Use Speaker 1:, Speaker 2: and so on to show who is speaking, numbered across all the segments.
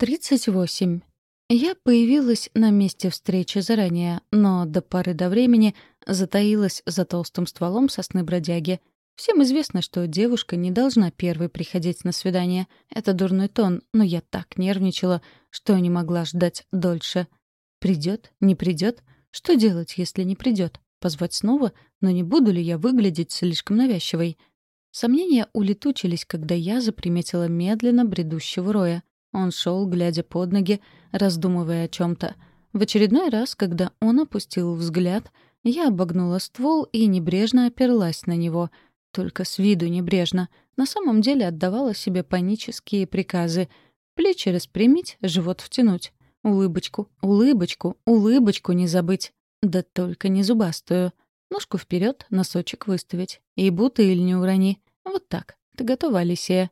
Speaker 1: 38. Я появилась на месте встречи заранее, но до поры до времени затаилась за толстым стволом сосны бродяги. Всем известно, что девушка не должна первой приходить на свидание. Это дурной тон, но я так нервничала, что не могла ждать дольше. Придет, не придет? Что делать, если не придет? Позвать снова? Но не буду ли я выглядеть слишком навязчивой? Сомнения улетучились, когда я заприметила медленно бредущего Роя. Он шел, глядя под ноги, раздумывая о чем-то. В очередной раз, когда он опустил взгляд, я обогнула ствол и небрежно оперлась на него. Только с виду небрежно. На самом деле отдавала себе панические приказы. Плечи распрямить, живот втянуть. Улыбочку, улыбочку, улыбочку не забыть. Да только не зубастую. Ножку вперед, носочек выставить. И бутыль не урони. Вот так. Ты готова, Алисия?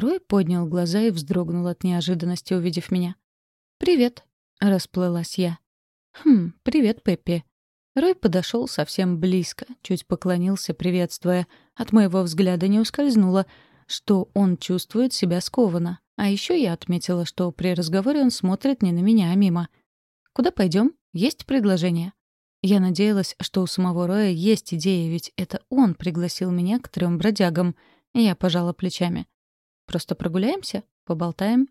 Speaker 1: Рой поднял глаза и вздрогнул от неожиданности, увидев меня. «Привет», — расплылась я. «Хм, привет, Пеппи». Рой подошел совсем близко, чуть поклонился, приветствуя. От моего взгляда не ускользнуло, что он чувствует себя скованно. А еще я отметила, что при разговоре он смотрит не на меня, а мимо. «Куда пойдем? Есть предложение?» Я надеялась, что у самого Роя есть идея, ведь это он пригласил меня к трем бродягам. Я пожала плечами. Просто прогуляемся? Поболтаем?»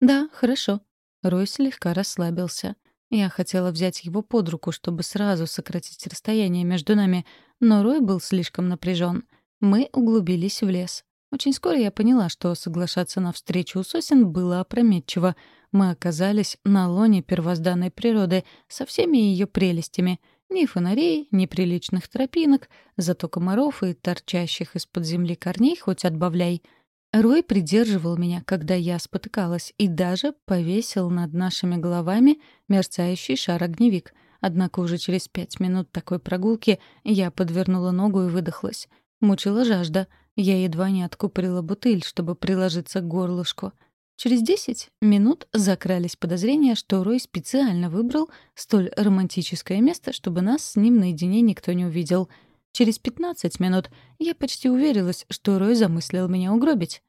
Speaker 1: «Да, хорошо». Рой слегка расслабился. Я хотела взять его под руку, чтобы сразу сократить расстояние между нами, но Рой был слишком напряжен. Мы углубились в лес. Очень скоро я поняла, что соглашаться на встречу у сосен было опрометчиво. Мы оказались на лоне первозданной природы со всеми ее прелестями. Ни фонарей, ни приличных тропинок, зато комаров и торчащих из-под земли корней хоть отбавляй — Рой придерживал меня, когда я спотыкалась, и даже повесил над нашими головами мерцающий шар-огневик. Однако уже через пять минут такой прогулки я подвернула ногу и выдохлась. Мучила жажда. Я едва не откупорила бутыль, чтобы приложиться к горлышку. Через десять минут закрались подозрения, что Рой специально выбрал столь романтическое место, чтобы нас с ним наедине никто не увидел — Через 15 минут я почти уверилась, что Рой замыслил меня угробить.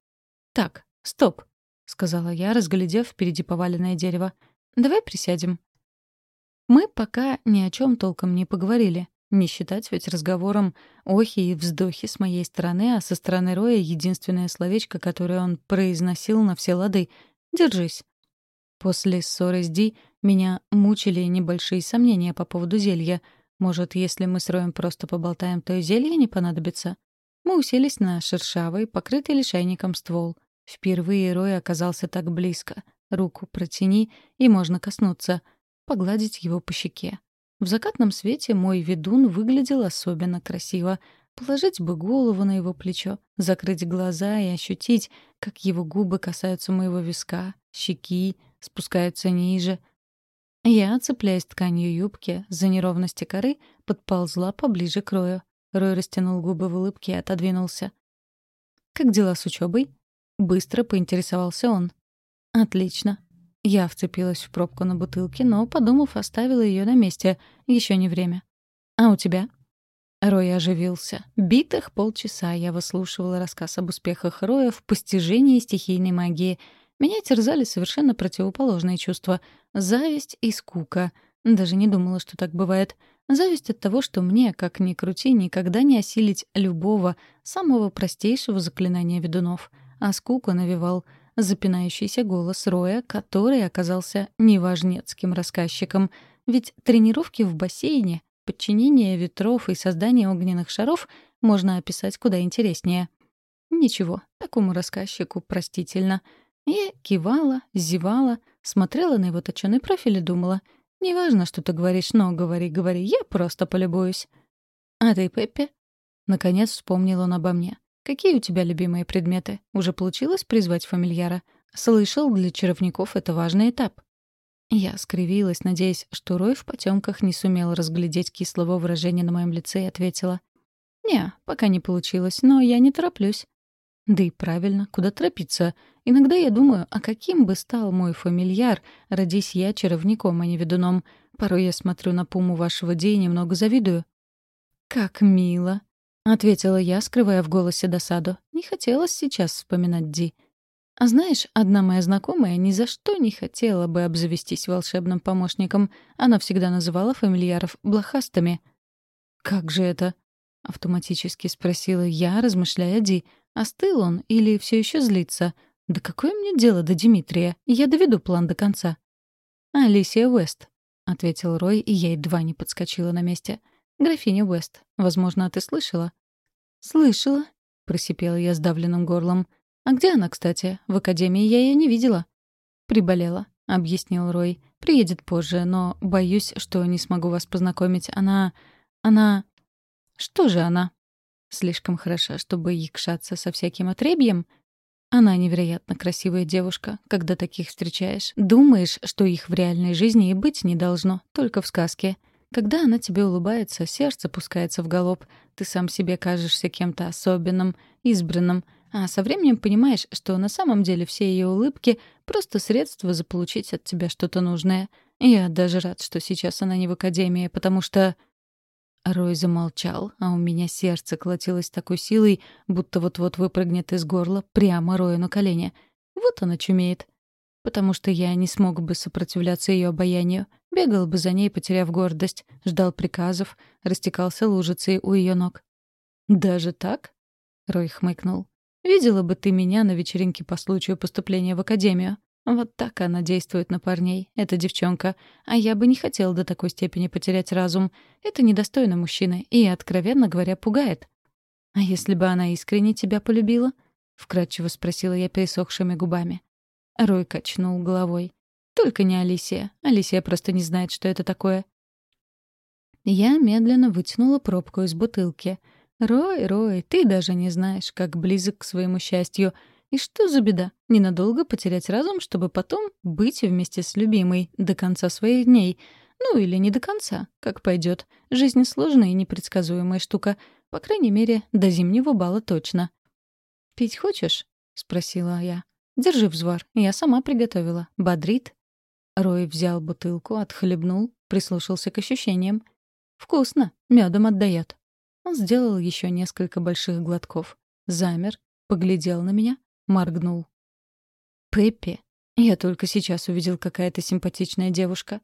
Speaker 1: «Так, стоп», — сказала я, разглядев впереди поваленное дерево. «Давай присядем». Мы пока ни о чем толком не поговорили. Не считать ведь разговором охи и вздохи с моей стороны, а со стороны Роя единственное словечко, которое он произносил на все лады — «держись». После ссоры с Ди меня мучили небольшие сомнения по поводу зелья — может, если мы с Роем просто поболтаем, то и зелье не понадобится? Мы уселись на шершавый, покрытый лишайником ствол. Впервые Рой оказался так близко. Руку протяни, и можно коснуться. Погладить его по щеке. В закатном свете мой ведун выглядел особенно красиво. Положить бы голову на его плечо, закрыть глаза и ощутить, как его губы касаются моего виска, щеки, спускаются ниже, я, цепляясь тканью юбки за неровности коры, подползла поближе к Рою. Рой растянул губы в улыбке и отодвинулся. «Как дела с учебой? Быстро поинтересовался он. «Отлично». Я вцепилась в пробку на бутылке, но, подумав, оставила ее на месте. Еще не время. «А у тебя?» Рой оживился. Битых полчаса я выслушивала рассказ об успехах Роя в постижении стихийной магии — меня терзали совершенно противоположные чувства — зависть и скука. Даже не думала, что так бывает. Зависть от того, что мне, как ни крути, никогда не осилить любого, самого простейшего заклинания ведунов. А скуку навевал запинающийся голос Роя, который оказался неважнецким рассказчиком. Ведь тренировки в бассейне, подчинение ветров и создание огненных шаров можно описать куда интереснее. Ничего, такому рассказчику простительно — я кивала, зевала, смотрела на его точёный профиль и думала, «Неважно, что ты говоришь, но говори, говори, я просто полюбуюсь». «А ты, Пеппи?» Наконец вспомнил он обо мне. «Какие у тебя любимые предметы? Уже получилось призвать фамильяра? Слышал, для чаровников это важный этап». Я скривилась, надеясь, что Рой в потемках не сумел разглядеть кислого выражения на моем лице и ответила. «Не, пока не получилось, но я не тороплюсь. Да и правильно, куда торопиться? Иногда я думаю, а каким бы стал мой фамильяр, родись я чаровником, а не ведуном. Порой я смотрю на пуму вашего Ди и немного завидую. «Как мило», — ответила я, скрывая в голосе досаду. Не хотелось сейчас вспоминать Ди. А знаешь, одна моя знакомая ни за что не хотела бы обзавестись волшебным помощником. Она всегда называла фамильяров блохастыми. «Как же это?» — автоматически спросила я, размышляя Ди. Остыл он или все еще злится? Да какое мне дело до Дмитрия? Я доведу план до конца. «Алисия Уэст», — ответил Рой, и я едва не подскочила на месте. «Графиня Уэст. Возможно, ты слышала?» «Слышала», — просипела я сдавленным горлом. «А где она, кстати? В академии я ее не видела». «Приболела», — объяснил Рой. «Приедет позже, но боюсь, что не смогу вас познакомить. Она... она...» «Что же она?» «Слишком хороша, чтобы якшаться со всяким отребьем?» Она невероятно красивая девушка. Когда таких встречаешь, думаешь, что их в реальной жизни и быть не должно, только в сказке. Когда она тебе улыбается, сердце пускается в галоп. Ты сам себе кажешься кем-то особенным, избранным — а со временем понимаешь, что на самом деле все ее улыбки — просто средство заполучить от тебя что-то нужное. Я даже рад, что сейчас она не в академии, потому что... Рой замолчал, а у меня сердце колотилось такой силой, будто вот-вот выпрыгнет из горла прямо Рою на колени. Вот она чумеет. Потому что я не смог бы сопротивляться ее обаянию. Бегал бы за ней, потеряв гордость, ждал приказов, растекался лужицей у ее ног. «Даже так?» — Рой хмыкнул. Видела бы ты меня на вечеринке по случаю поступления в академию. Вот так она действует на парней, эта девчонка. А я бы не хотела до такой степени потерять разум. Это недостойно мужчины и, откровенно говоря, пугает. «А если бы она искренне тебя полюбила?» — вкратчиво спросила я пересохшими губами. Рой качнул головой. «Только не Алисия. Алисия просто не знает, что это такое». Я медленно вытянула пробку из бутылки — «Рой, Рой, ты даже не знаешь, как близок к своему счастью. И что за беда? Ненадолго потерять разум, чтобы потом быть вместе с любимой до конца своих дней. Ну или не до конца, как пойдет. Жизнь сложная и непредсказуемая штука. По крайней мере, до зимнего бала точно». «Пить хочешь?» — спросила я. «Держи взвар, я сама приготовила. Бодрит?» Рой взял бутылку, отхлебнул, прислушался к ощущениям. «Вкусно, медом отдает. Он сделал еще несколько больших глотков. Замер, поглядел на меня, моргнул. «Пеппи, я только сейчас увидел, какая то симпатичная девушка.